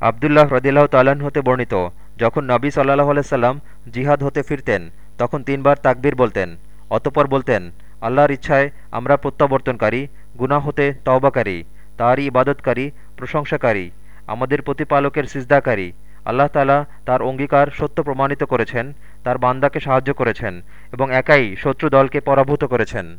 আবদুল্লাহ রদিল্লাহ তালান হতে বর্ণিত, যখন নবী সাল্লাহ আলাইসাল্লাম জিহাদ হতে ফিরতেন, তখন তিনবার তাকবীর বলতেন। অতপর বলতেন, আল্লাহর ইচ্ছায় আমরা প্রত্যাবর্তনকারী, গুনাহ হতে তওবাকারী, তারই ইবাদতকারী, প্রশংসাকারী, আমাদের প্রতিপালকের সিজদাকারী। আল্লাহ তালা তার অঙ্গীকার সত্য প্রমাণিত করেছেন, তার বান্দাকে সাহায্য করেছেন এবং একাই শত্রু দলকে পরাভূত করেছেন।